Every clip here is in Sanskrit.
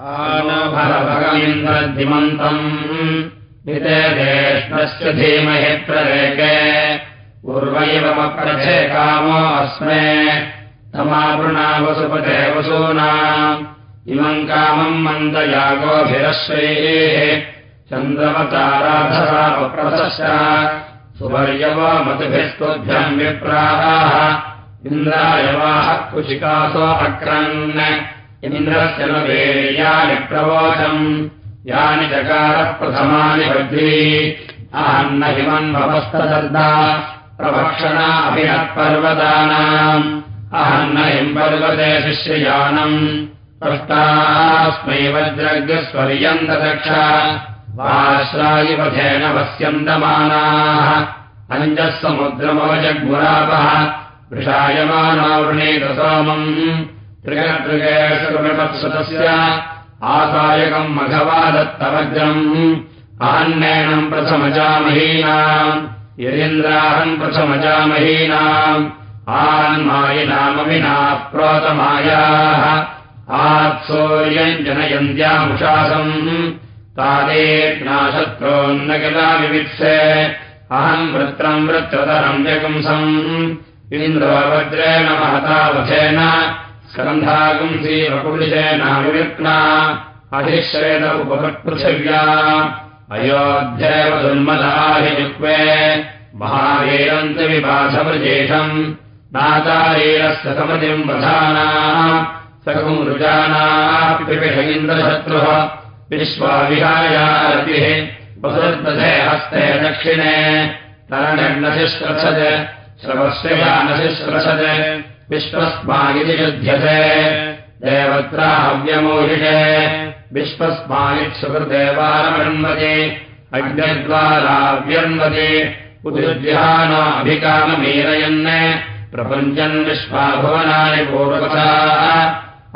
आनुभवभगमिन्द्रद्धिमन्तम् नितेष्णस्य धीमहि प्ररेके पूर्वैवमप्रथे कामो अस्मे। तमावृणावसुपते वसूनाम् इमम् कामम् मन्दयागोभिरश्वैः चन्द्रमताराधरावप्रदश्च सुवर्यवमतिभिस्तुभ्यम् विप्राः। इन्द्रायवाः कुशिकासो अक्रन् इन्द्रस्य न वीर्यानि प्रवोचम्। यानि चकारः प्रथमानि बद्धी अहन्न हिमन्वस्तदर्दा प्रभक्षणा अभिनत्पर्वतानाम् अहन्न हिम् पर्वते शिष्ययानम्। पृष्टास्मै वज्रग्स्वर्यन्तदक्ष वाश्रायिपथेन वस्यन्दमानाः अञ्जः समुद्रमवजग्मुरापः। वृषायमानो वृणीतसोमम् त्रिगतृगेषुतस्य आसायकम् मघवादत्तवज्रम् आहन्नेणम् प्रथमजामहीनाम् यरीन्द्राहन् प्रथमजामहीनाम् आन्मायिनामविनाः प्रोतमायाः आत्सौर्यम् जनयन्त्यामुशासम् तादेनाशत्रोन्न किला विवित्से अहम् वृत्रम् वृत्रतरम् व्यगुंसम् इन्द्रवज्रेण महतावथेन स्कन्धागुंसीवपुलिशेनाविविक्ना अहिश्रेण उपपत्पृथिव्या अयोध्येव दुर्मदाहिजुक्वे महावीरम् च विबाधवृजेषम् नातारीरस्य समतिम् वधानाः सखमृजानाः हस्ते दक्षिणे तरणग्नशिश्रसत् श्रवस्यया विश्वस्मागिति युध्यते देवत्राहव्यमोहिषे। विश्वस्मागित्सुकृदेवारमण्वते अग्निद्वाराव्यन्वते उद्युज्यहानाभिकाममीरयन् प्रपञ्चन् विश्वाभुवनानि पूर्वथा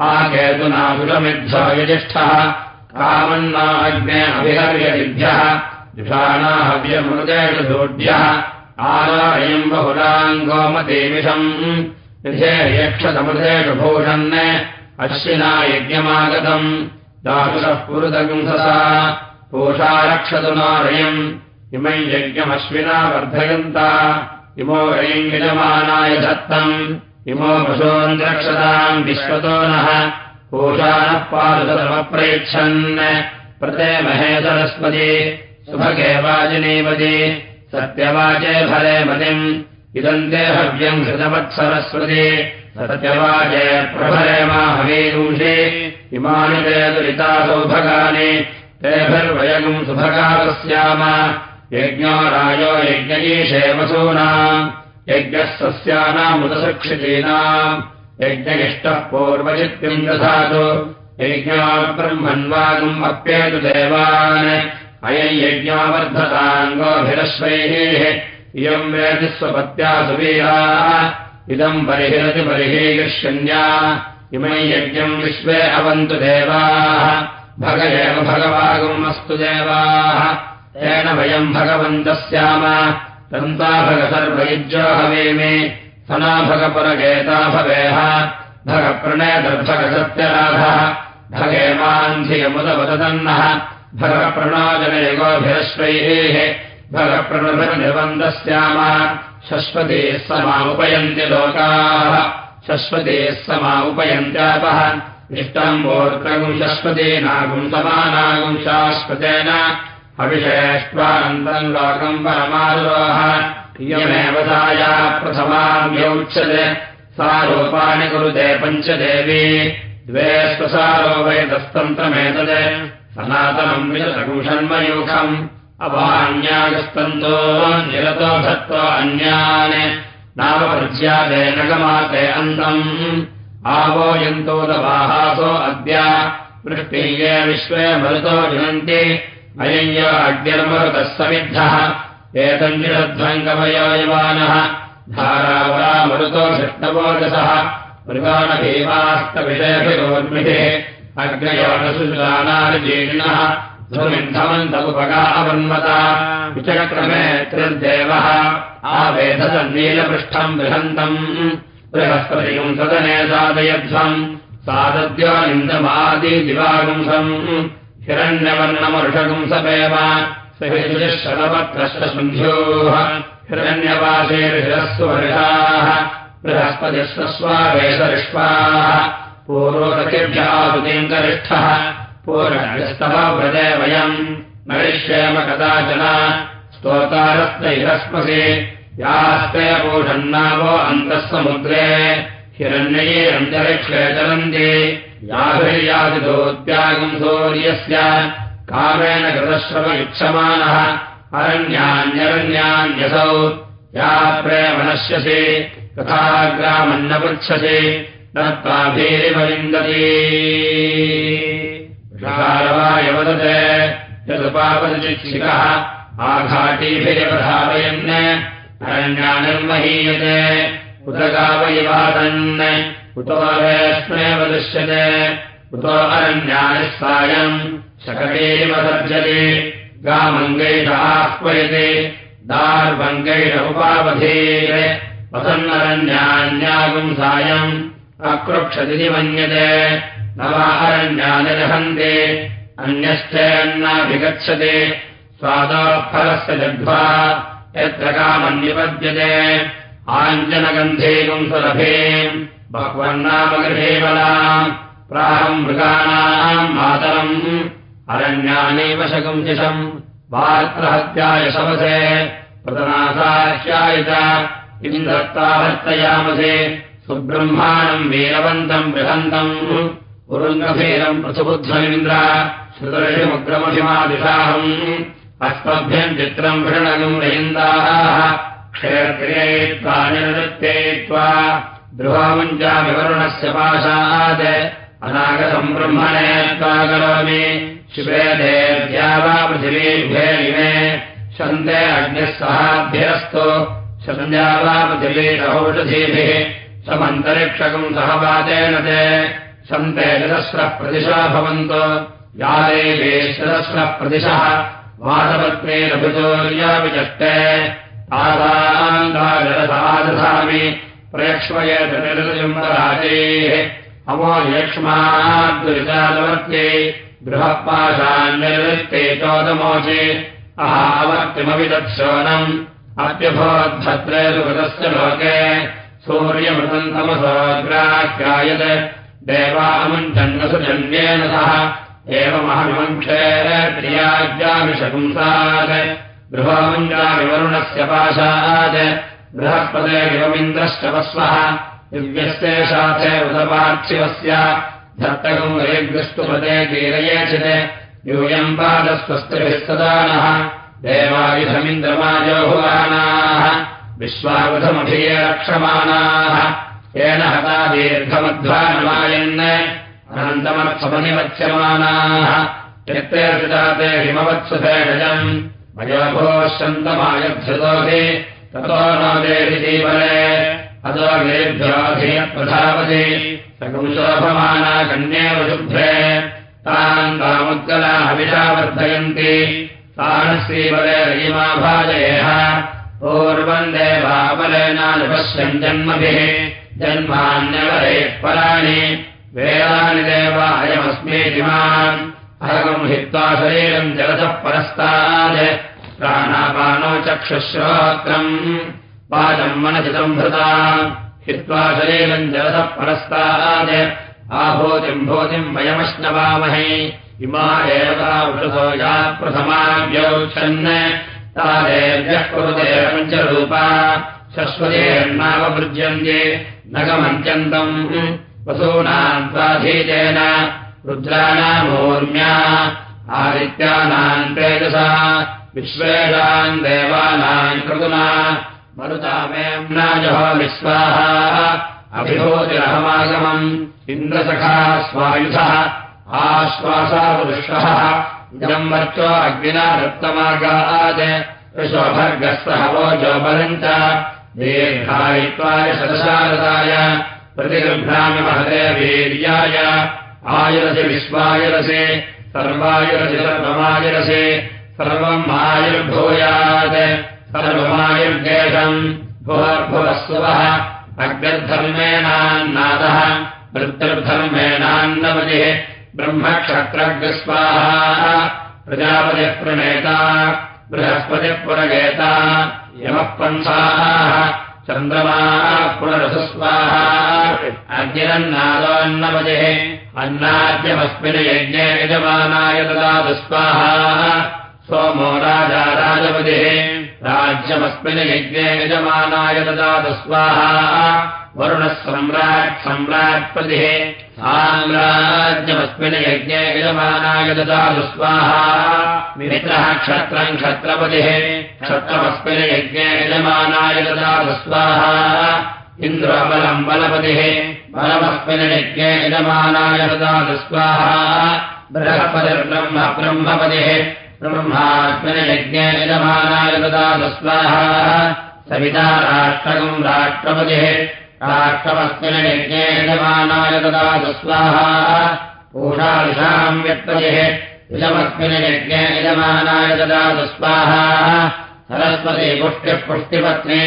आकेतुनासुरमिद्धयजिष्ठः कामन्ना अग्ने अभिहर्यदिभ्यः। जुषाणाहव्यमृतेषु दोढ्यः। आरायम् बहुलाङ्गोमदेविषम् यक्षसमृतेषु भूषन् अश्विना यज्ञमागतम्। दासुरः पुरुदगुंससा पूषारक्षतु नारयम्। इमम् यज्ञमश्विना वर्धयन्ता। इमो रयम् यजमानाय दत्तम्। इमो पशून् रक्षताम् विश्वतो नः। पूषानः पादुतमप्रयच्छन् प्रते महेशरस्पति सुभगे वाजिनीपति सत्यवाचे फले मतिम् इदम् देहव्यम् हृतवत्सरस्वती सत्यवाचे प्रभरे माहवीरूषे इमानि ते दुरिता सौभगानि तेभिर्वयगम् सुभगादस्याम। यज्ञो रायो यज्ञयीशे वसूनाम् यज्ञः सस्यानामुदसुक्षितीनाम् यज्ञगिष्टः पूर्वचित्तिम् दधातु यज्ञाब्रह्मन्वागम् अप्येतु देवान्। अयम् यज्ञावर्धताङ्गोभिरश्वैः इयम् वेति स्वपत्या सुवीराः इदम् परिहिरति परिहीयिष्यन्या इमम् यज्ञम् विश्वे अवन्तु देवाः। भग एव भगवागम् अस्तु देवाः। तेन वयम् भगवन्तः स्याम तन्ता भग सर्वयुज्यो हवेमे। सना भगपुरगेता भवेह। भगप्रणयदर्भगसत्यराधः भगेमान्धियमुदवदन्नः भगप्रणोजनयुगोभिरश्वैः भगप्रणभिर्निर्बन्धस्याम शश्वतीः समा उपयन्ति लोकाः। शश्वतीः समा उपयन्त्यापः इष्टम् शश्वतीनागुम् समानागुम् शाश्वतेन अविषेष्ट्वानन्तम् लोकम् परमारोह इयमेव साया प्रथमाव्यौच्यते सा रूपाणि कुरुते पञ्चदेवी। द्वे स्वसारो वेदस्तन्त्रमेतत् सनातनम् विशतकुषन्मयूखम् अवान्यागस्तन्तो निरतो धत्त्वा अन्यान् नामप्रज्यादेन गमाते अन्तम्। आवो यन्तोदवाहासो अद्य वृष्टिये विश्वे मरुतो जुनन्ति। अयम् य अग्निर्मरुतः समिद्धः। एतञ्जिरध्वङ्गमयो यवानः। धारावरा मरुतो षष्टवोजसः मृगानभीमास्तविषयभिरोर्मिः अग्नयोनसुजानानिजीर्णः ध्रुमिन्धमन्तमुपगा अवन्मता विचक्रमे त्रिर्देवः। आवेधसन्नीलपृष्ठम् बृहन्तम्। बृहस्पतिम् सदने सादयध्वम्। स सादद्योनिन्दमादिदिवागुंसम् हिरण्यवर्णमरुषगुंसमेव शतपत्रश्वन्ध्योः हिरण्यवासेर्हिरस्व वर्षाः बृहस्पतिस्वस्वावेशरिष्वाः पूर्वकतिभ्यासुतीङ्करिष्ठः पूर्णस्तव व्रजे वयम् नरिष्येम कदाचन स्तोतारस्तैरस्मसि यास्ते पूषन्नावो अन्तः समुद्रे हिरण्यैरन्तरिक्षे चलन्ति याभिर्यादितोत्यागम् सूर्यस्य कामेन कृतश्रवयुक्षमाणः अरण्यान्यरण्यान्यसौ या प्रेमनश्यसि तथा ग्रामन्नपृच्छसि नत्वाभिरिवविन्दति वदते। यदुपापदिचिक्षिकः आघाटीभिरवधावयन् अरण्यानिर्महीयते। उत गावयिवादन् उतो वेष्मेव दृश्यते। उतो अरण्यानि सायम् शकटेरिवसर्जति गामङ्गैराह्वयति दार्वङ्गैरमुपावधीर वसन्नरण्यान्यागुम् सायम् अकृक्षदिति मन्यते नवारण्यानि रहन्ति अन्यश्चयन्नाभिगच्छति स्वादाफलस्य जग्ध्वा यत्र कामन्यपद्यते आञ्जनगन्धेकम् सुलभे बह्वन्नामगृहेवलाम् प्राहम् मृगाणाम् मातरम् अरण्यानेव शकुञ्चिषम् वात्रहत्याय शवसे प्रतनासाह्याय च इन्द्रत्तावर्तयामसे सुब्रह्माणम् वीरवन्तम् बृहन्तम् पुरुङ्गभीरम् पृथुबुद्धमिन्द्र श्रुतर्षिमुग्रमभिमादिशाहम् अस्मभ्यम् चित्रम् वृणगम् रयिन्दाः क्षेत्रिययित्वा निवृत्तयित्वा द्रुवमुञ्चाविवरुणस्य पाशात्। अनागतम् ब्रह्मणे त्वा करोमि। शिवे देव्या वा इमे। शन्ते अग्निः सहाभ्यस्तु शल्या वा पृथिवीरौषधीभिः समन्तरिक्षकम् सहवादेन ते सन्ते चतस्रः प्रतिशः भवन्तो या देवे चतस्रः प्रतिशः वासपत्नीरभिचोर्याविचष्टे आदान्दाजलसादधामि प्रयक्ष्मयजनिर्जम्बराजेः अमो यक्ष्माद्विचालवर्त्ये बृहःपाशान्निर्वृत्ते चोदमोचे। अहावर्तिमपि तत्शोनम् अप्यभवद्भद्रेषु कृतस्य लोके। सूर्यमृतम् तमसोऽग्राह्यायत् देवामुञ्जन्नसु जन्येन सह एवमहविवङ्क्षे प्रियाज्ञामिशपुंसात् गृहोमुञ्जाविवरुणस्य पाशात्। बृहस्पते गिवमिन्द्रश्चवस्वः दिव्यस्ते शाथे उदपार्थिवस्य। धर्तकम् वैग्दृष्टुपदे कीरयेचित् यूयम् पादस्वस्तिभिः सदानः। देवायुधमिन्द्रमाजोहुवानाः विश्वावुधमभिये रक्षमाणाः येन हता दीर्घमध्वानमायन् अनन्तमर्थमनिवच्यमानाः चित्ते सुजाते हिमवत्सुते गजम्। मयोभोश्यन्तमायद्धृतोऽधि ततो नो देहि अतो गेभ्योऽधियप्रधावति सकुंशोभमाना कन्येव शुभ्रे। तान् तामुद्गला हविषा वर्धयन्ति। तान् श्रीवले रयिमाभाजयेह पूर्वम् देवापलेनानुपश्यम् जन्मभिः जन्मान्यवरेः पराणि वेदानि देवायमस्मीतिमान् अहगम् हित्वा शरीरम् जलसः परस्तात्। प्राणापानो चक्षुश्रोत्रम्। पादम् मनसितम् भृता हित्वा शरीरम् जलसः परस्तात्। आभूतिम् भूतिम् वयमश्नवामहे। इमा एवतावृतो या प्रथमाव्यौच्छन्। तादेव्यः कुरुते पञ्चरूपा शश्वतेर्नावभृज्यन्ते न गमन्त्यन्तम् वसूनाम् स्वाधीतेन रुद्राणामूर्म्या आदित्यानाम् तेजसा विश्वेषाम् देवानाम् क्रतुना मरुतामेम्नाजहो विश्वाहा अभिभूतिरहमागमम् इन्द्रसखा स्वायुधः आश्वासावृष्टः इदम् वर्चो अग्निना दत्तमागात् ऋषोभर्गस्तः वोजो बलम् च दीर्घायित्वाय शतशारदाय प्रतिगृह्णामि महते वीर्याय आयुरसि विश्वायुरसि सर्वायुरसि सर्वमायुरसि सर्वम् आयुर्भूयात् भुवर्भुवः सुवः अग्रधर्मेणान्नादः ब्रह्मक्षत्रग्रस्वाहा प्रजापतिः प्रणेता बृहस्पतिः पुरगेता यमः पन्थाः चन्द्रमाः पुनरसस्वाहा अग्निरन्नादोऽन्नपतिः अन्नाद्यमस्मिन् यज्ञे यजमानाय ददातु स्वाहा सोमो राजा राजपतिः राज्यमस्मिन् यज्ञे यजमानाय ददातु स्वाहा। वरुणः सम्राट् सम्राट्पतिः साम्राज्यमस्मिन् यज्ञे यजमानाय ददातु स्वाहा। मित्रः क्षत्रम् क्षत्रपतिः। क्षत्रमस्मिन् यज्ञे यजमानाय ददातु स्वाहा। इन्द्रोबलम् बलपतिः। बलमस्मिन् यज्ञे यजमानाय ददातु स्वाहा। बृहस्पतिर्ब्रह्म ब्रह्मपतिः ब्रह्मास्मिन् यज्ञे यजमानाय ददातु स्वाहा सविता राष्ट्रकम् राष्ट्रपतिः राष्ट्रमस्मिन् यज्ञे यजमानाय ददातु स्वाहा पूषादिशाम् व्यक्ततिः इदमस्मिन् यज्ञे यजमानाय ददातु स्वाहा सरस्वती पुष्टिः पुष्टिपत्नी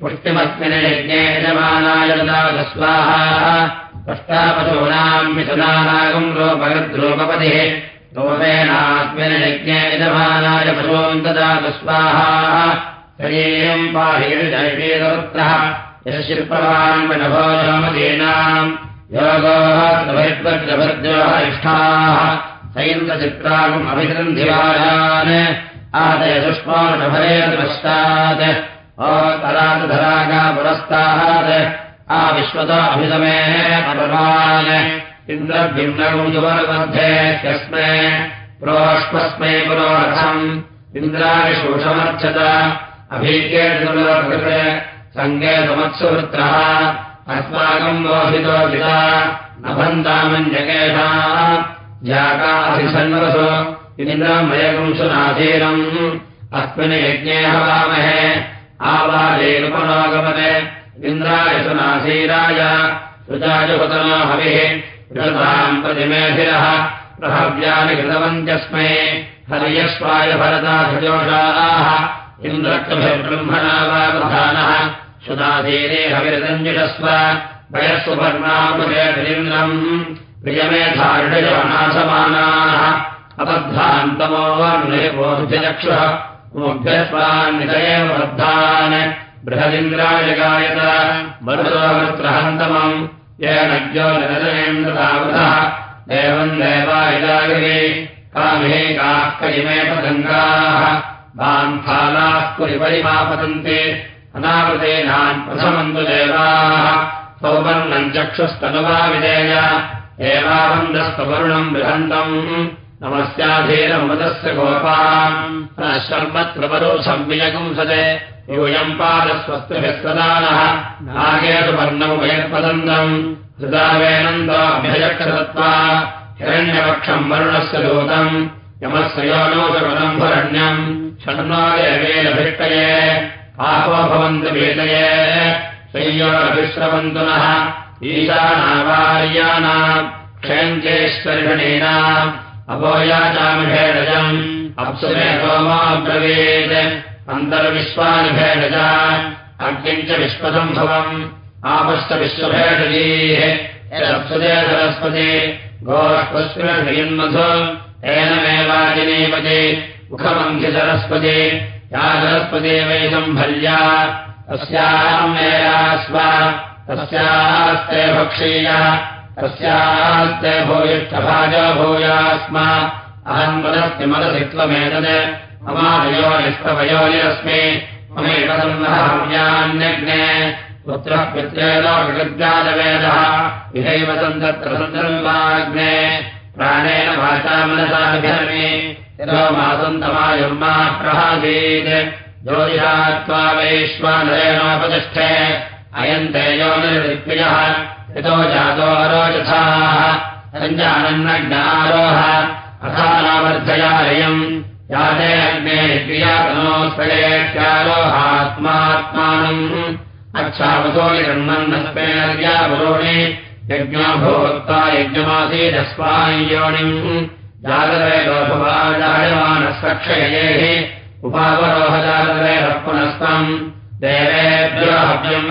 पुष्टिमस्मिन् यज्ञे यजमानाय ददातु स्वाहा अष्टापशूनाम् मिथुनानागम् रूपगद्रूपपतिः रूपेणास्मिन् यज्ञे यजमानाय पशून् ददातु स्वाहा शरीरम् पाहिर्जयशीलवृत्तः यः शिल्पवान्मनभोजमदीनाम् योगोः इष्ठाः सैन्द्रचित्रागम् अभिग्रन्थिवारान् आदय सुष्मानभरेपश्चात् ओतराधरागा पुरस्तात्। आविश्वतो अभितमेः परमान् इन्द्रद्युम्नगुञ्जुवनमध्ये यस्मे प्रोष्पस्मै पुरोरथम् इन्द्रारिशोषमर्चत अभीके दुर्लभकृते। सङ्गे समत्सुवृत्रः। अस्माकम् लोभितो विदा नभन्तामञ्जकेषा जाकाभिसन्वसु इन्द्रमयगुंशुनाधीरम् अस्मिन् ऋताम् प्रतिमेधिरः प्रहव्यानि कृतवन्त्यस्मै हर्यस्वाय भरताधजोषाः इन्द्रक्तभिर्ब्रह्मणा वा प्रधानः। सुधाधीरे हविरदञ्जुषस्व वयस्वपर्णामुदयन्द्रम् प्रियमेधारुणजनासमानाः अबद्धान्तमो निर्बोध्यचक्षुः मोभ्यस्वान्नितयेव बद्धान्। बृहदिन्द्राय गायत मरुतोवृत्रहन्तमम् येन ज्यो निरजयेन्द्रतावृतः देवम् देवायदागिरे कामे काः कलिमे पतङ्गाः बान्फालाः कुरिपरिमापतन्ते अनावृतेनान् प्रथमन्तु देवाः सौवर्णम् चक्षुस्तनुवा विधेय एवावन्दस्तवरुणम् बृहन्तम् नमस्याधीरमदस्य गोपाम् शर्मत्रवरो संवियकम् सजे यूयम् पादस्वस्तुभिः सदानः नागेतु वर्णौ वयत्पदन्तम् हृदावेनन्दोऽभ्यजक्षतत्वा हिरण्यपक्षम् वरुणस्य दूतम्। यमस्य योनोषगुणम् भरण्यम्। षण्णादेवेनभिष्टये पापो भवन्तु वेदये। संयोरभिश्रवन्तु नः। ईशानावार्याणाम्। क्षयन्तेश्वरिषणीनाम् अपोयाचामिभेडजम् अप्सुरे सोमाब्रवीत् अन्तर्विश्वानिभेडज अग्निम् च विश्वसम्भवम्। आपश्च विश्वभेडजीः यदप्सुदे सरस्वती। गोष्पस्मिन्मधु एनमेवाजिनीपति मुखमङ्घि सरस्वती। या सरस्वती वै सम्भल्या। तस्यास्ते भूयिष्ठभाजो भूयास्म अहम् मनसि त्वमेतत्। ममादयोनिस्तवयोनिरस्मि ममेकसन्नहव्यान्यग्ने पुत्रः पित्रेलोकगद्गादवेदः विहैव सन्तत्र सन्दर्वाग्ने प्राणेन वाचा मनसाभिधर्मि। यतो मासन्तमायुर्मा प्रहासीत्। ज्योतिषा त्वा वैश्वानरेणोपतिष्ठे। अयम् तेजो निर्विप्रियः यतो जातो अरोचथाः। सञ्जानन्नग्नारोह अथानावर्धयालयम्। याते अग्ने क्रियातनोस्वयेत्यारोहात्मात्मानम् अच्छावतो निर्मन्नस्मेर्या पुरोणि यज्ञो भोक्ता यज्ञमासीदस्मायोनिम् जागरे लोभवाजायमानः सक्षयेः उपावरोहजागरेरः पुनस्तम् देवेभ्यो हव्यम्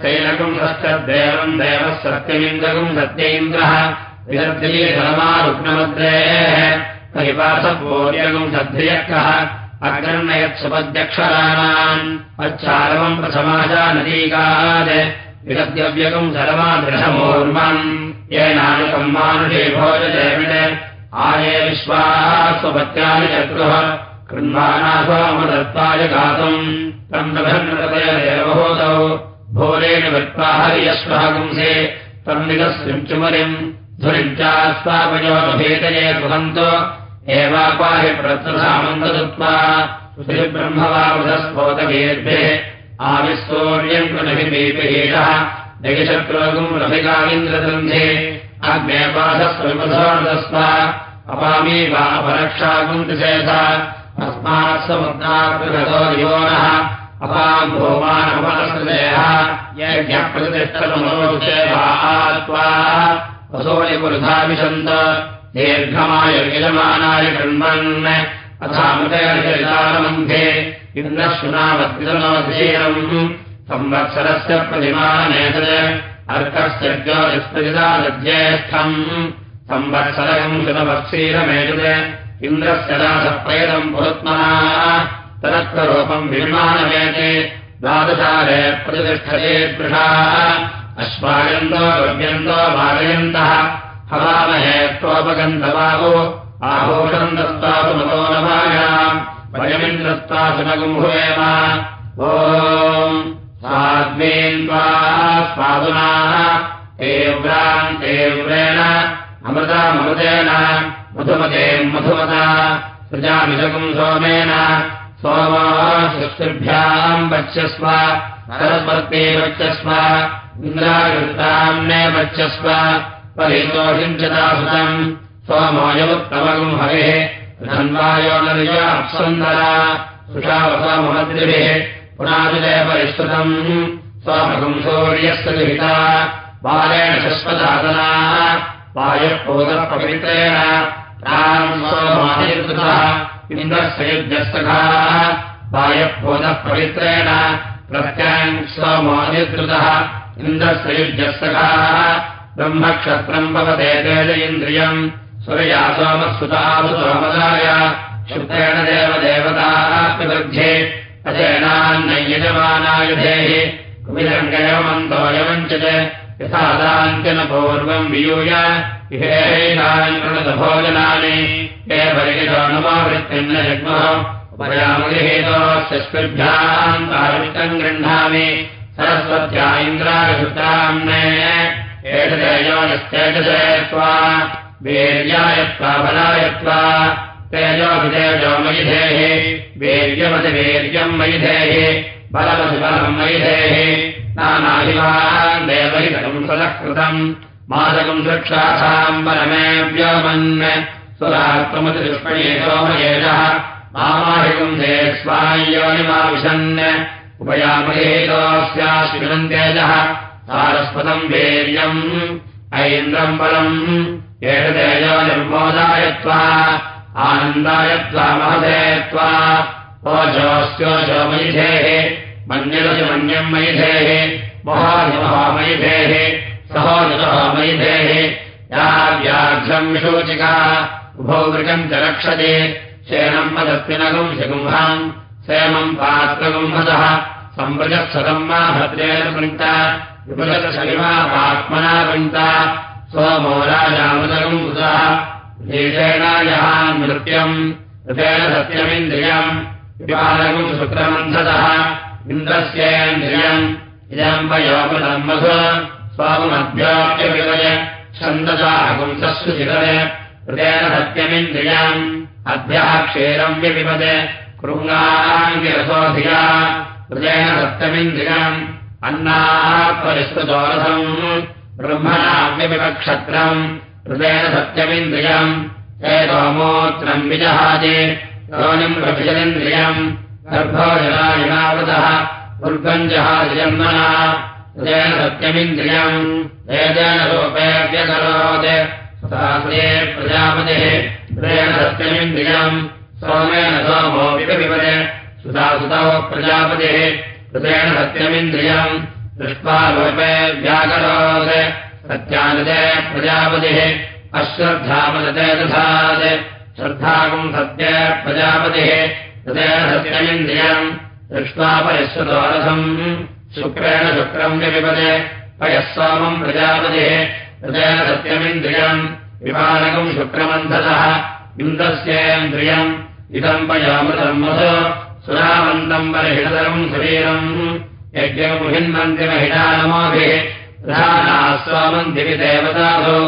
सैनकम् सश्चदेवम् देवः सत्यमिन्द्रकम् सत्येन्द्रः विदर्दलीधर्मारुग्नमद्रेः परिपासपूर्यकम् सद्धियः अग्रन्नयत्सुपद्यक्षराणाम् अच्छारवम् प्रसमाजा नदीकात् विदद्यव्यकम् सर्वादृढमोर्मम् येनानुकम् मानुषे भोजदेविण आये विश्वास्वपत्यानि चक्रुः कृह्वानास्वामदत्ताय गातुम् तन्नभन्नतयदेवभूतौ भोरेण तन्निकस्विञ्चुमरिम् धुरिम् चास्वापयोगभेदये सुहन्तो एवापाहि प्रत्रसामन्तदत्त्वा ब्रह्मवावृधस्फोटगेर्भिः आविस्तौर्यम् कृनभिपेपेषः जगशत्रुगुम् रभिकामिन्द्रग्रन्थे अग्नेपाधस्वस्व अपामी वा अपरक्षाकुन्तिशेषा अस्मात् समुद्राकृतो योनः अपाम् भोमानपनसृदेः यज्ञप्रतिष्ठतमनोषेवा असोनिपुरुधा विशन्त दीर्घमाय यजमानाय कृण्वन् अथामृतयचारमध्ये इन्द्रशुनावद्वितनोधीरम् संवत्सरस्य प्रतिमानेतत् अर्कस्य ज्योतिस्पतिदाज्येष्ठम् संवत्सरम् शुनवत्सीरमेतत् इन्द्रस्य दासप्रयतम् पुरुत्मः तदत्वरूपम् विमानमेते द्वादशाले प्रतिष्ठते पृषाः अश्वायन्तो गव्यन्तो भागयन्तः हवामहे त्वोपगन्धबाहो मतो नवायाम् वयमिन्द्रस्तासु न गुम्भुवेम ओ स्वाद्मीन्वा स्वादुना। तीव्राम् तीव्रेण अमृतामृतेन मधुमता सृजामिषकुम् सोमेन सोमो शुष्टिभ्याम् वच्यस्व सरस्वर्ते वच्यस्व इन्द्रायुक्ताम्ने वच्यस्व परितोषिञ्चदासुतम् सोमोऽयमुत्तमगुम् हरिः धन्वायो नर्य अप्सुन्दरा सुषावसामहद्रिभिः पुनादिदेवरिष्कृतम् स्वामगुम् सूर्यस्य दुहिता बालेण सोमानिर्कृतः इन्द्रस्य युद्धस्तकाः वायुपूतः पवित्रेण प्रत्याम् सोमानिर्कृतः इन्द्रस्य युद्धस्तकाः ब्रह्मक्षत्रम् भवते तेज इन्द्रियम्। सोमदाय शुक्रेण देवदेवताः विवृध्ये अचेनान्नयजमानायुधेः कुमिरङ्गयमन्तोऽयवञ्चते यहाँ पूर्व पूर्वम् वियूय इहेताञ्जनानि हे परिषदानुमावृत्तिम् न जग्मो। उपयामुलिहेतोऽस्यस्मिभ्याम् तावृत्तम् गृह्णामि। सरस्वत्या इन्द्रागसुताम्ने एषजयोनश्चेतसे त्वा। वीर्याय त्वा, बलाय त्वा। तेजोऽभितेजो मयि वीर्यमति वीर्यम् बलम् देवहितकम् सदः कृतम् मादकम् सुरक्षासाम् बलमे व्योमन्। सुरात्मतिदुष्पणे सोमयेजः। मामाहिकम् दे स्वायोनिमाविशन् उपयामहेतोऽस्याश्विनन्तेजः सारस्वतम् वीर्यम्। ऐन्द्रम् बलम्। एषदेजो निर्मोदायत्वा आनन्दायत्वा महदेत्वा ओजोऽस्योजो मयिधेः मन्यरजमन्यम् मयिधेः मोहादिमहो मयिधेः सहोजसहो मयिधेः या व्याघ्रम् विशोचिका उभौ वृजम् च रक्षते शेनम् मदस्मिनगुम् शगुम्भाम् सेमम् पात्रगुम्भदः सम्प्रजत्सदम् मा भद्रेण विपदशलिमा पात्मना पृङ्क्ता सोमो राजामृतगम् कृतः भीषेणायहान् नृत्यम् ऋतेन सत्यमिन्द्रियम् विपालकम् शुक्रमन्थतः इन्द्रस्येन्द्रियम्। इदम् वयोपदम् मधु स्वामभ्योऽप्यविवय छन्दसाहपुंसस्सु शिखरे ऋतेन सत्यमिन्द्रियम्। अभ्यः क्षीरम् व्यपिपद कृङ्गाङ्गिरसोऽधिया ऋतेन सत्यमिन्द्रियम्। अन्नाः परिष्कृतोरथम् ब्रह्मणाव्यविवक्षत्रम् हृदेन सत्यमिन्द्रियम् हेतोमोत्रम् विजहाजे योनिम् प्रभिजनिन्द्रियम् गर्भोजनायनावृतः उर्गम् जहाजन्मना हृदेन सत्यमिन्द्रियम्। वेदेन रूपे व्यकरोत् शास्त्रे प्रजापतिः। हृदेन सत्यमिन्द्रियम्। सोमेन सोमो विपविपदे सुधासुतौ प्रजापतिः। हृदेन सत्यमिन्द्रियम्। दृष्ट्वा रूपे व्याकरोत्। सत्यानुदे प्रजापतिः। अश्रद्धामदते दधात्। श्रद्धाकम् सत्य प्रजापतिः। हृदेन सत्यमिन्द्रियम् दृष्ट्वा पयश्रुतोरथम् शुक्रेण शुक्रम् विपदे पयः सोमम् प्रजापतिः। हृदेन सत्यमिन्द्रियम् विपानकम् शुक्रमन्थतः इन्द्रस्येन्द्रियम् इदम् पयामृतम् मधु। सुरामन्तम् परिहितम् शरीरम् यज्ञमुहिन्मन्त्रिमहितानमोभिः प्रधानाः स्वामन्दिवि देवतासु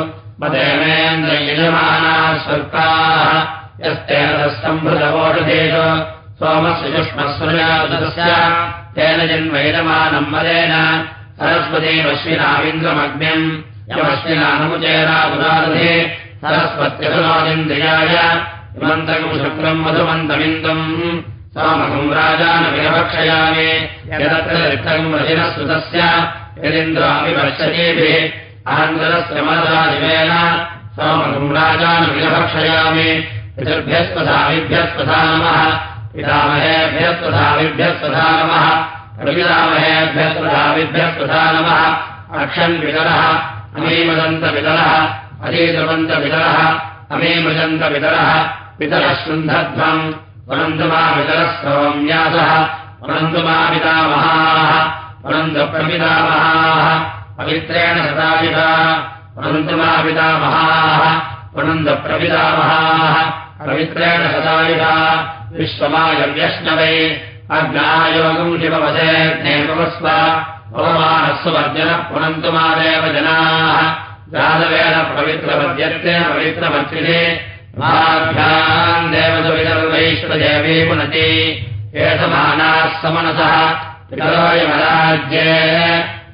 मदेवेन्द्रयजमानाः स्वर्गाः यस्तेन सम्भृतवोषधेषु सोमस्य युष्मस्वस्य तेन जन्मैरमानम् मदेन। सरस्वतीमश्विनाविन्द्रमग्न्यम् यमश्विनानमुचेरापुरादधे सरस्वत्यसुरादिन्द्रियाय इमन्तकम् शुक्रम् मधुमन्तमिन्दम्। सोमकम् राजानविरभक्षयामि। यदत्र रिक्तम् रजिनस्तुतस्य यदिन्द्रापि पश्यतीभिः। अनन्तरस्य मनसादिवेन सोमकम् राजानविरभक्षयामि पितृभ्यस्वधाविभ्यस्वधा नमः पितामहेभ्यस्वधाविभ्यस्वधा नमः प्रवितामहेभ्यस्वधाविभ्यस्वधा नमः अक्षम् वितरः अमीमदन्तवितरः अधीतवन्तवितरः अमीमृजन्तवितरः पितरः शृन्धध्वम् वनन्तुमावितरः सौम्यासः वनन्तुमापितामहाः वनन्तप्रपितामहाः पवित्रेण सदायुधा वनन्तुमापितामहाः वनन्तप्रपितामहाः पवित्रेण सदायुधा विश्वमायव्यष्णवे अग्नायोगम् शिववसे ज्ञेपवस्व भवमानस्वर्जनः पुनन्तुमादेव जनाः। जादवेन पवित्रपद्यत्ते पवित्रमर्चिने महाभ्याम् देवदविदर्वैश्वदेवी पुनति। एतमानाः समनसः। पितरोयमराज्ये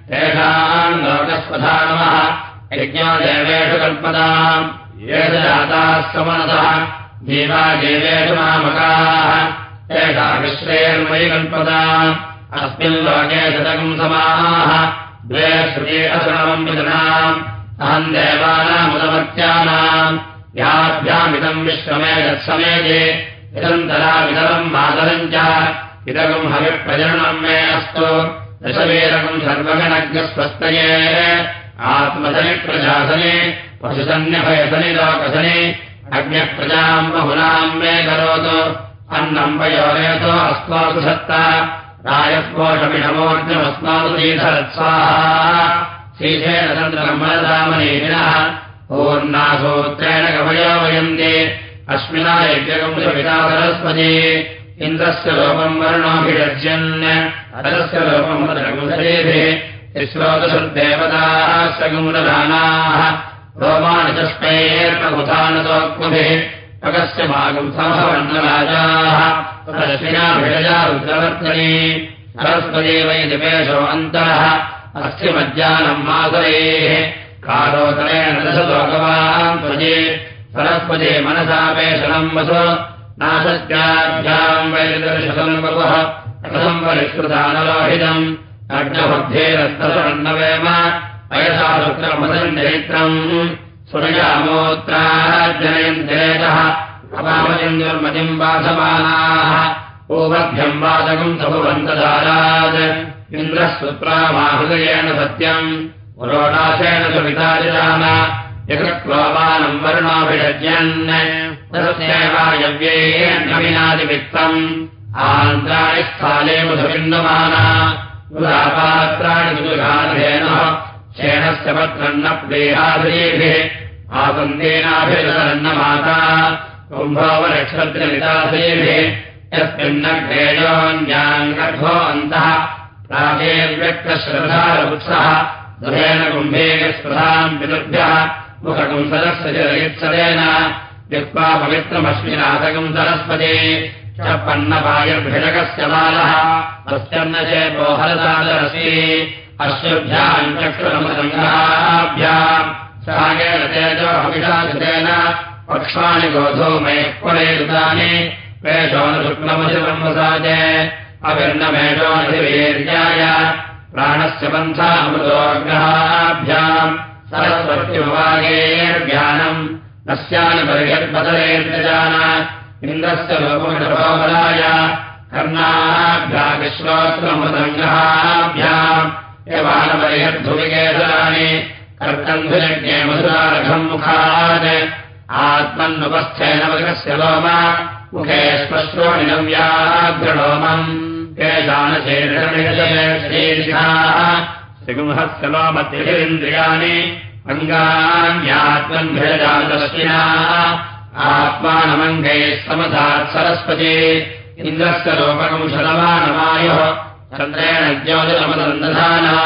तेषाम् लोकस्वधा नमः यज्ञो देवेषु कल्पताम् एष जाताः समनसः जीवा देवेषु मामकाः एषा विश्रेर्मयि कल्पताम् अस्मिन् लोके शतकम् समाः। द्वे श्रुते असुरमम् विदनाम्। अहम् देवानामुदमत्यानाम् याभ्यामिदम् विश्वमे यत्समेजे। निरन्तरामिदरम् मातरम् च। इदकम् हविप्रजननम् मे अस्तु। दशवीरकम् सर्वगणज्ञस्वस्तये। आत्मसनि प्रजासने पशुसन्न्यभयसनि लोकसनि अग्न्यः प्रजाम् बहुनाम् मे करोतु। अन्नम् वयोरेतो अस्मासु सत्ता। रायस्पोषमिषमोर्जमस्मासु दीधरत्स्वाहा शीघेन तन्द्रमदामनीहिनः पूर्णासूत्रेण कवयो वयन्ति। अस्मिना यज्ञकम् सविता सरस्वती। इन्द्रस्य लोपम् वर्णोऽभिषज्यन् अरस्य लोपम् रघुधरेभिः तिस्रोदशुर्देवताः सगुणदानाः भागम् समभवन्नराजाः तदश्विनाभिषजा रुद्रवर्तनी। सरस्वती वै दिपेशो अन्तरः अस्य मज्जानम् मासरेः कालोतरेण दशलोकवान् त्वजे। सरस्वती मनसापेशनम् वसु। नाशत्याभ्याम् वैदर्शतम् वपुः। कथम् परिष्कृतानलोहितम् अग्नबुद्धेरस्तसन्नवेम वयसा रुद्रमदम् चरित्रम् सुरयामोत्राजनयम् जयतः अपामजन्युर्मतिम् बाधमानाः पूर्वभ्यम् वादकम् सभुवन्तदारात् इन्द्रः सुप्रामाहृदयेन सत्यम् पुरोडाशेन सुवितारितान यकृत्वानम् वर्णाभिषज्यन् तस्यैवायव्येर्नविनादिवित्तम् आन्त्राणि स्थाले मधुविन्दमाना दुरापात्राणि दुर्गाधेनः शेणस्य पत्रम् न प्रेहाधरीभिः आसन्देनाभिरन्नमाता कुम्भोपनक्षत्रमिताधरीभिः यस्मिन्नग्नेयोन्यान् गर्भो अन्तः प्राचेर्व्यक्तश्रद्धारवुत्सः दुहेन कुम्भेन स्पृहाम् पितृभ्यः मुखकम् सरस्य चरयत्सरेण यत्त्वा पवित्रमश्विनाथकम् सरस्वती पन्नपायर्भिषकस्य बालः अस्यन्न चेपोहरसादरसि अश्वभ्याम् चक्षुरमसङ्ग्रहाभ्याम् सागेन तेजो अभिषाकृतेन पक्ष्माणि गोधूमे पुरेरुतानि वेषोऽनुशुक्लमशिब्रह्मसाजे अभिर्नमेषोऽधिवीर्याय प्राणस्य पन्थामृतोग्रहाभ्याम् सरस्वत्युवागेर्ज्ञानम् नस्यानि परिहर्पदलेर्जान इन्द्रस्य लोकमलाय कर्णाभ्याविश्रोत्रमृतङ्गहाभ्याम् एवानपरिहर्धुविकेतराणि कर्तन्धुलज्ञे मधुरारघम् मुखात् आत्मन्नुपस्थेन मृगस्य लोम मुखे श्मश्रोणिनम् व्याघ्रणोमम् श्रीगुंहस्य लोमत्यभिरिन्द्रियाणि अङ्गान्यात्मन्भिरजातस्विना आत्मानमङ्गैः समधात् सरस्वती इन्द्रस्य लोककंशलमानमायुः चन्द्रेण ज्योतिरमदन्दधानः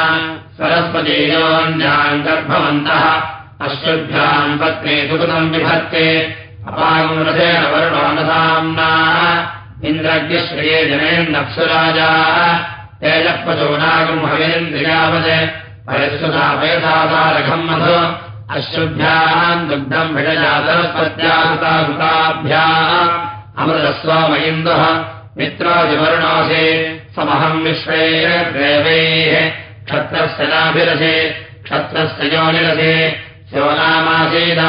सरस्वतीयोन्याम् गर्भवन्तः। अश्वभ्याम् पत्ने सुकृतम् विभक्ते। अपागम् रथेन वरुणोनसाम्ना इन्द्रज्ञश्रिये जनेन्नप्सुराजा तेजःपचोनागम् हवेन्द्रियावत्। परिश्रुतापेसासारघम् मधु। अश्रुभ्याम् दुग्धम् भिषजातरस्पत्याहुताभ्याम् अमृतस्वामयिन्दुः मित्रादिवर्णासे देवैः क्षत्रस्य नाभिरसे क्षत्रस्य योनिरसे शिवनामासीद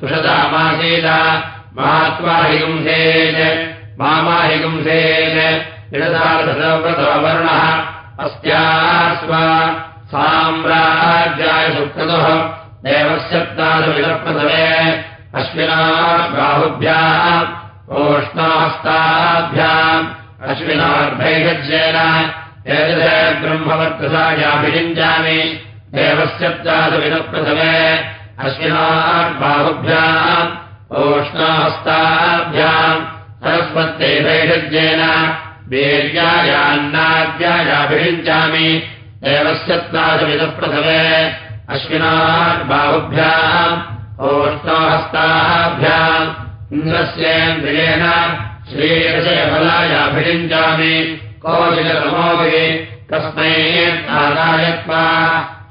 सुषदामासीद महात्मा हिगुंसेत् मामाहिगुंसेत् वर्णः अस्यास्व साम्राज्याय सुक्रतुः देवस्यत्तादुविदप्रथवे अश्विना बाहुभ्याम् ओष्णाहस्ताभ्याम् अश्विनार्भैगज्येन एतदे ब्रह्मवर्तसायाभिषिञ्चामि देवस्यत्तादुविदप्रथमे अश्विनार्बाहुभ्याम् ओष्णाहस्ताभ्याम् सरस्वत्यैभैषज्येन वीर्यायान्नाद्यायाभिषिञ्चामि देवस्यत्तादुविदप्रथमे अश्विनार्बाहुभ्याम् ओष्णाहस्ताभ्याम् श्रीरजयफलायाभिषिञ्चामि कोशिलतमोभिः तस्मै आदायत्वा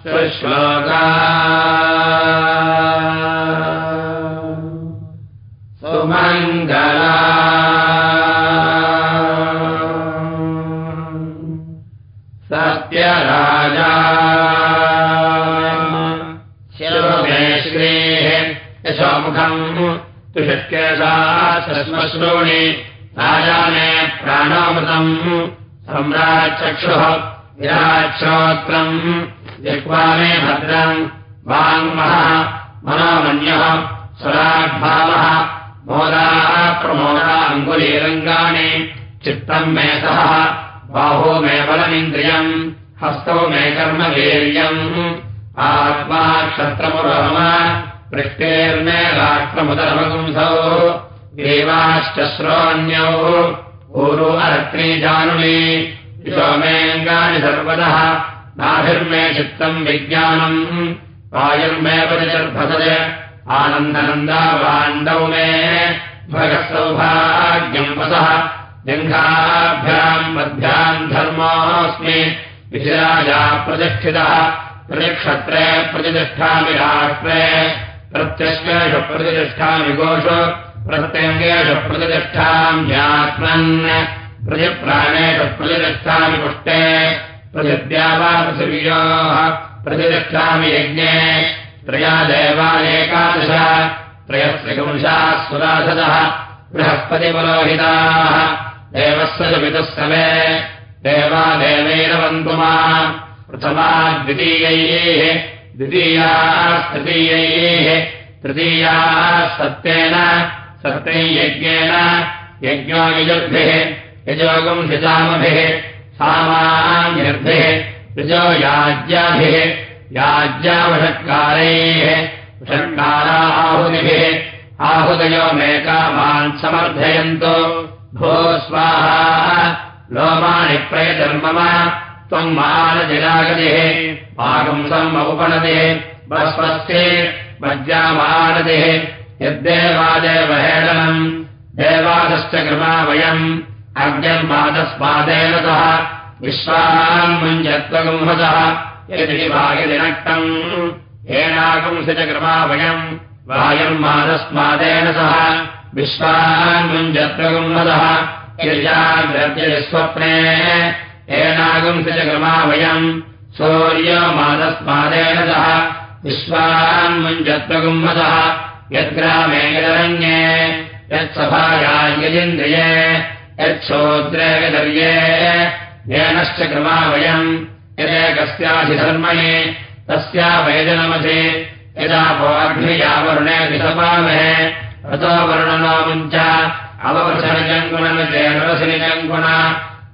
सुश्लोका सुमङ्गला। सत्यराजा। शिरोमे श्रीः यशोमुखम् श्मश्रूणि राजाने प्राणामृतम्। सम्राट्चक्षुः विराट्श्रोत्रम् जिह्वा मे भद्रम् वाङ्महः मनोमन्यः स्वराड्भावः मोदाः प्रमोदा अङ्गुलीरङ्गाणि चित्तम् मे सह बाहो मे बलमिन्द्रियम् हस्तौ मे कर्मवीर्यम्। आत्मा क्षत्रमुरम पृष्टेर्मे राष्ट्रमुदरमपुंसौ देवाश्च श्रोण्यौ ऊरो अरत्नीजानुनि सोमेऽङ्गानि सर्वदः नाभिर्मे चित्तम् विज्ञानम् वायुर्मे परिचर्भसज आनन्दनन्दावाण्डौ मे भगसौभाग्यम् वसः जङ्घाभ्याम् मध्याम् धर्मोऽस्मि विशिराजा प्रतिष्ठितः प्रतिक्षत्रे प्रतिष्ठामि राष्ट्रे प्रत्यस्मेषु प्रतिष्ठामि गोषु प्रत्यङ्गेषु प्रतिष्ठाम्यात्मन् प्रतिप्राणेषु प्रतिष्ठामि पुष्टे प्रतिद्यावापृथिव्योः प्रतिष्ठामि यज्ञे त्रया देवानेकादश त्रयस्त्रिपुंशाः सुराधतः बृहस्पतिपुरोहिताः देवस्य च पितुस्तवे देवादेवैरवन्तुमा प्रथमा द्वितीयैः द्वितीयास्तृतीयैः तृतीयाः सत्येन सत्यैयज्ञेन यज्ञो यजुर्भिः यजोगम् हितामभिः सामान्यर्भिः ऋजो याज्याभिः याज्यावषत्कारैः वषत्कारा आहुतिभिः आहुदयो मेकामान् समर्थयन्तु। भो स्वाहा त्वम् मानजिरागतिः पाकंसम् उपनदिः बस्वस्ति मज्जामानदिः यद्देवादेवहेडनम् देवादश्च कृमा वयम् अग्निर्मादस्मादेन सह यदि वायुदिनक्तम् येनागुंसि च कृपाभयम् वायुम् मादस्मादेन सह विश्वान्मुञ्जत्रगुम्मदः स्वप्ने येनागुंसि च कृमाभयम् सूर्यमादस्मादेन सह। विश्वान्मुञ्जत्रगुम्मदः यद्ग्रामे यदरण्ये। यत्सभायायजिन्द्रिये यच्छोद्रे विदर्ये येनश्च कृमावयम् यदेकस्याधिधर्मये। तस्या वैजनमधि। यदा भोग्नियावरुणे विसपामहे। रतो वर्णनोमुञ्च अववृषनिजङ्गुणनिजङ्गुण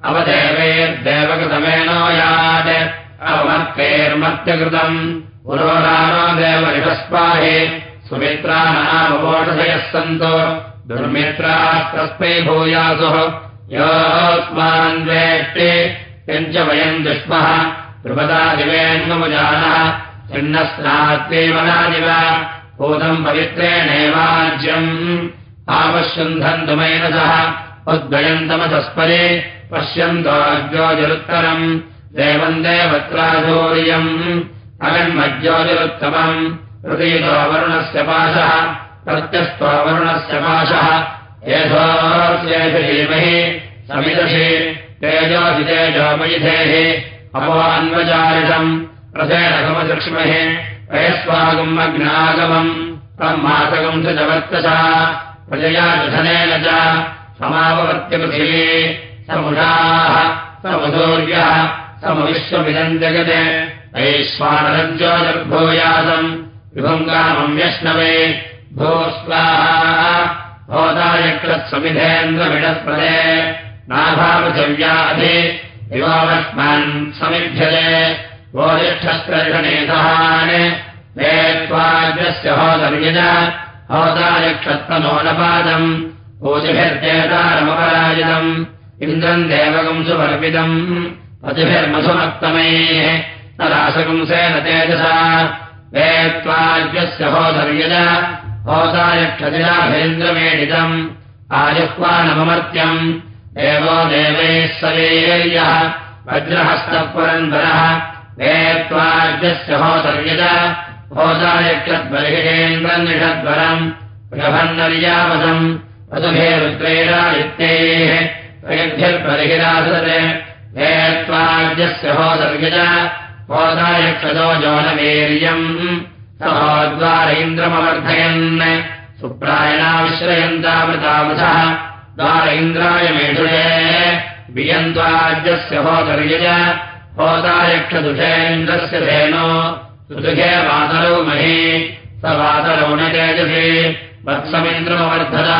अवदेवैर्देवकृतमेनो यात् अवमर्तेर्मत्यकृतम् पुरोरानो देवरिषस्पाहि। सुमित्रानामवोषधयः सन्तो दुर्मित्रास्तस्मै भूयासुः। योऽस्मान्वेष्टि यञ्च वयम् दुष्मः। द्रुपदादिवेन्ममुजानः चिन्नस्नात्वेमनादिव भूतम् पवित्रेणेवाज्यम्। आपश्यन्धन्तुमेन सह उद्वयन्तमसस्परे पश्यन्तोज्योतिरुत्तरम् देवम् देवत्राधूर्यम् अगन्मज्योतिरुत्तमम्। प्रतीतो वरुणस्य पाशः। प्रत्यस्तो वरुणस्य पाशः। येषोऽस्येषीमहि समिदशि तेजोसि तेजोमयिधेः। अपोऽन्वचारिषम्। रसेणगमसक्ष्महे वयस्वागम् अग्नागमम् तम् मासगम् च वर्तसा प्रजया धनेन च समापवर्त्यपृथिवी समुषाः समसूर्यः समविश्वमिदम् जगत् वैश्वानरज्योतिर्भूयासम् विभङ्गामम् व्यश्नवे भो स्वाहा युवावस्मान् समिभ्यते वोदिष्ठस्कर्षणेधान् वेत्वाद्यस्य होदर्यज होदायक्षत्तनोनपादम् पूजिभिर्देतारमपराजितम् इन्द्रम् देवकम् सुवर्पितम् पतिभिर्मसुमत्तमैः न रासकंसेन तेजसा। वेत्वाद्यस्य होदर्यज होदायक्षतिराभेन्द्रमेडितम् आयुह्वानममर्त्यम्। देवो देवैः सवेर्यः वज्रहस्तपुरन्दरः। वेत्वाद्यस्य होदर्यज होदायक्षद्बर्हिरेन्द्रनिषद्वरम् प्रभन्नर्यावदम् रुद्रैरादित्यैः प्रयद्भिर्बर्हिरासते वेत्वाद्यस्य होदर्यज होदायक्षदो जोनवीर्यम् सहोद्वारैन्द्रमवर्धयन् सुप्रायणाविश्रयन्तामृतामृतः द्वारैन्द्राय मेषुरे वियन्त्वाद्यस्य होदर्यज होदायक्षदुषेन्द्रस्य धेनो। सुदुघे वातरौ मही स वातरौ न तेजसि। वत्समिन्द्रमवर्धता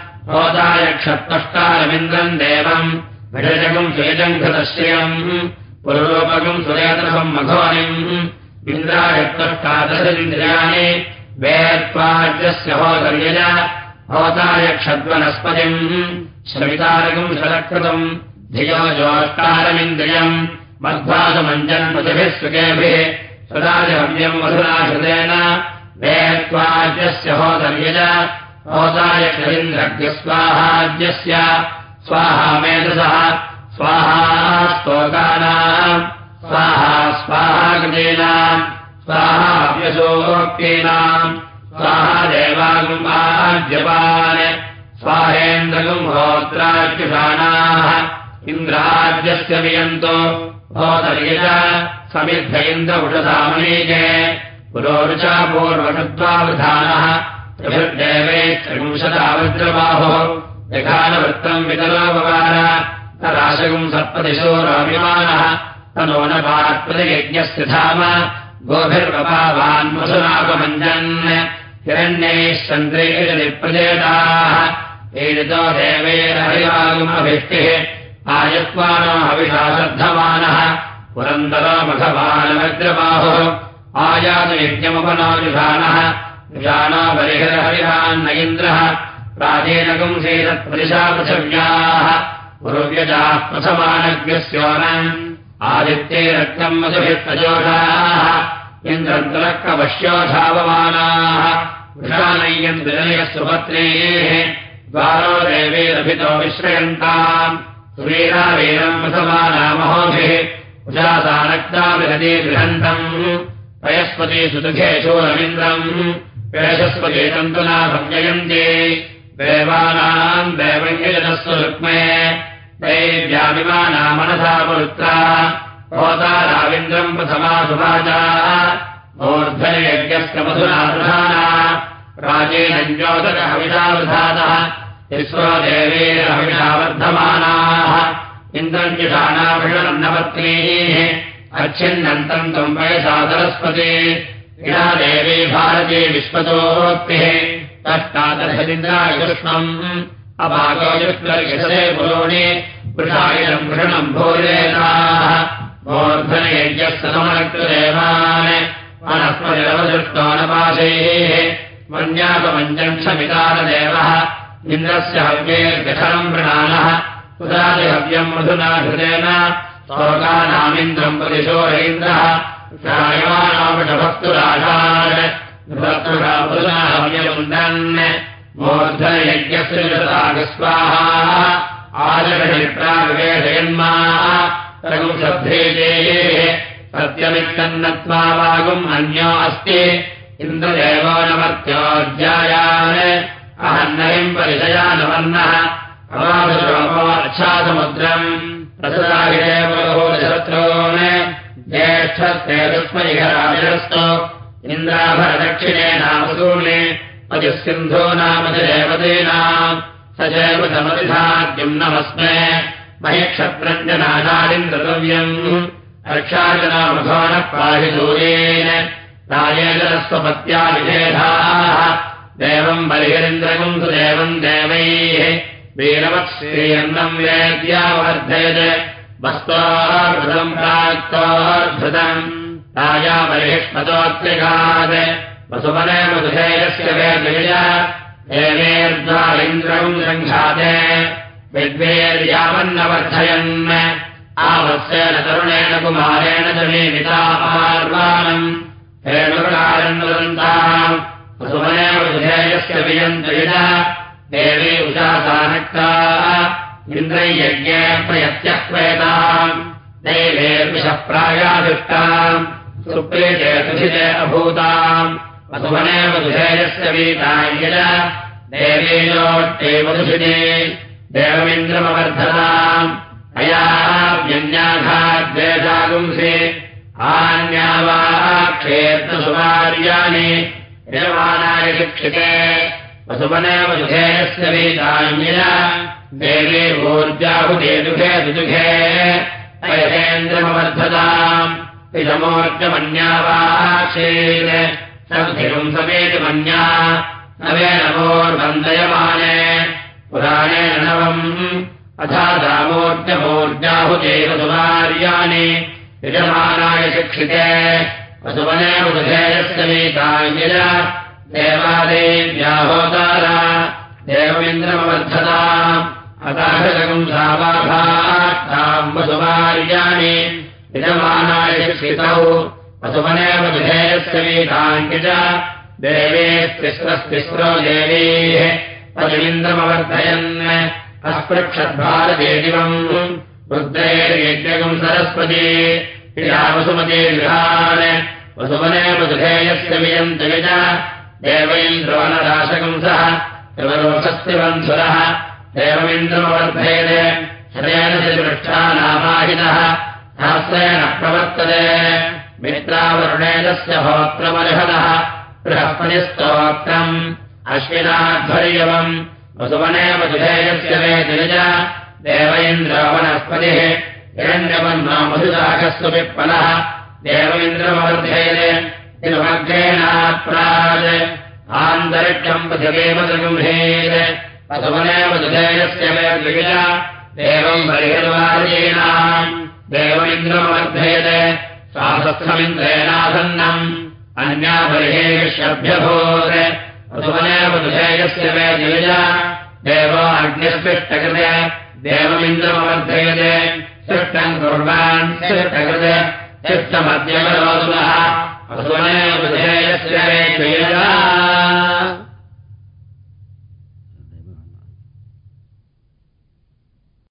होदायक्षत्तष्टारमिन्द्रम् देवम् भिडजगम् सुयजङ्घतश्रियम् पुरोपगम् सुरेतसम् मघोनिम् इन्द्रायत्तष्टादशेन्द्रियाणि वेत्वाद्यस्य होदर्यज होतायक्षद्वनस्पतिम् श्रमितारकम् शलकृतम् धियो जोष्टारमिन्द्रियम् मध्वासमञ्जन्पतिभिः सुखेभिः सदाजहव्यम् मधुराश्रुतेन वेत्वाद्यस्य होदर्यज होतायक्षरिन्द्रज्ञस्वाहाद्यस्य स्वाहा मेधसः स्वाहा स्तोकानाम् स्वाहा स्वाहाकृतीनाम् स्वाहा व्यशोक्तीनाम् स्वाहा देवागुम्बाज्यपान् स्वाहेन्द्रगुम् होत्राच्युषाणाः इन्द्राज्यस्य वियन्तो होदर्यज समिद्ध इन्द्र उषसामनीके पुरोरुचा पूर्वषत्वावधानः त्रिंशतावज्रबाहुः यथानवृत्तम् वितलोपकार न राशगुम् सप्तदिशो रविमानः तनो न धाम। गोभिर्वपावान्वसुनापमञ्जन् हिरण्यैः सन्द्रेजनिप्रजेताः एडितो देवैरहरिवागुमभिष्टिः आयत्वानो हविषा श्रद्धमानः। पुरन्दरो मघवानमग्रबाहुः आयातयज्ञमुपनायुषाणः युषाणा बलिहरहरिहान्न इन्द्रः प्राचीनगुंसेतत्पदिशा पृथिव्याः पुरुव्यजाः प्रथमानज्ञस्योनम् आदित्ये रक्तम् मधुभित्तजोषाः इन्द्रन्तरक्कवश्योधावमानाः वृषानय्यम् विनयः सुपत्नेः द्वारो देवेरभितो विश्रयन्ताम् सुवीरावीरम् प्रथमानामहोभिः उजासानक्ताविहते गृहन्तम् पयस्पति सुदुखे शूरमिन्द्रम् पेशस्पति तन्तुना भव्ययन्ते देवानाम् देवङ्गजनस्व रुक्मे। दैव्याभिमाना मनसा पुरुत्रा भवताराविन्द्रम् प्रथमा सुभाजा। मूर्धनयज्ञस्य मधुना प्रधाना। प्राचीनञ्जोदकहविषावधानः तिस्रो देवेरहविषा वर्धमानाः। इन्द्रञ्जुषाणाभिषन्नपत्नीः अच्छिन्नन्तम् त्वम् वयसा सरस्वती इडा देवी भारती विश्वतोक्तिः तष्टादशदिन्द्रायुष्मम् अभागोयुष्मर्यसे पुरोणि वृषायम् वृषणम् भोजेताः मूर्धनयज्ञस्य समनकृदेवान् मनस्मतिरवदृष्टो न पाशैः मन्यापमञ्जम् क्षमितारदेवः इन्द्रस्य हव्येर्गठनम् वृणानः उदादिहव्यम् मधुना हृदेन शोकानामिन्द्रम् प्रतिशोरेन्द्रः शायमानामृषभक्तुराशान् मूर्धनयज्ञस्य स्वाहा आदरणिप्राविवेशयन्मा रघुशब्धेजेः सत्यमित्तन्नत्वा वागुम् अन्यो अस्ति। इन्द्रदेवो नमर्त्योऽध्यायान् अहन्नयम् परिचयानवर्णः अमादुरोपोच्छासमुद्रम् प्रसदागिरेवशत्रून् ज्येष्ठस्ते दुष्मैघराजरस्तो इन्द्राभरदक्षिणेनामसूनि अजसिन्धो नामतिरेवतीनाम् स चैव समतिधाद्युम् नमस्मे महिक्षत्रम् जनाचारिन्द्रतव्यम् रक्षाजनामघो नः पाहि दूरेण। राजेन्द्रस्वपत्या विषेधाः देवम् बलिहरिन्द्रकम् सुदेवम् देवैः वीरवत्श्रीयन्नम् वेद्यावर्धयत् वस्त्वार्धृतम् प्राक्तोर्धृतम् राजा बलिष्मतोऽत्रिघात् वसुमने मधुधेयस्य वेद्विज देवेर्द्वा इन्द्रम् सङ्घाते विद्वेर्यावन्नवर्धयन् आवत्सेन तरुणेन कुमारेण च निमितार्वाणम् हेणुकारन्वदन्ताम् वसुमने मधुधेयस्य वियन्तविज देवी उषासानक्ता इन्द्रयज्ञे प्रयत्यः क्वेताम् देवेर्विषः प्रायाधिष्टाम् सुप्रीते सुधिते अभूताम् वसुवने वधुधेयस्य वीतायज देवीयोट्टे वधुषिते देवमिन्द्रमवर्धताम् अयाव्यन्याघाद्वेषागुंसि आन्या वा क्षेत्रसुमार्याणि यजमानाय शिक्षिते वसुवने वधुधेयस्य वीताञ्जल देवे ऊर्जाहुते दुःखे दुदुःखे अयसेन्द्रमवर्धताम् इदमोर्जमन्यावाक्षेत् सब्धिरुम् समेति मन्या। नवेनमोर्वन्दयमाने पुराणेन नवम्। अथा दामोर्जमोर्जाहुते वसुमार्याणि यजमानाय शिक्षिते। वसुवने वधुधेयस्य वीताञ्जल देवादेव्याहोतारा देवमिन्द्रमवर्धताम् अताहृतकम् सावाभाष्टाम् वसुमार्याणि यजमानाय शिक्षितौ वसुवनेव विधेयस्य वीताङ्क्य च देवेस्तिस्रस्तिस्रो देवीः पतिमिन्द्रमवर्धयन् अस्पृक्षद्भारदेदिवम् रुद्रैर्यज्ञकम् सरस्वती पिता वसुमती गृहान् वसुवनेव विधेयस्य वियन्तविज देवैन्द्रोणराशकंसः त्रिवरोषस्य बन्धुरः देवमिन्द्रमवर्धयते शरेण चतुष्ठानामाहिनः सहस्रेण प्रवर्तते। मित्रावरुणेजस्य होत्रमर्हदः बृहस्पतिस्तोत्रम् अश्विनाध्वर्यवम् वसुवनेव दुधेयस्य वे द्विज देव इन्द्रो वनस्पतिः हिरण्यवन्नो मधुदाहस्व विप्पलः तिरुमग्रेणाप्राज आन्तरिक्षम् पृथिवेव गृहेत् वसुवनेव दुधेयस्य वे द्विज देवम् बलिर्वार्येणाम् देवमिन्द्रमवर्धयते। स्वासत्समिन्द्रेणासन्नम् अन्या बर्हेष्यभ्यभूत् वसुवनेव दुधेयस्य मे देवो अग्निस्पृष्टकृते देवमिन्द्रमवर्धयते। सृष्टम् कुर्वान् सृष्टकृते। चित्तमद्यकरोधुनः अस्मायश्च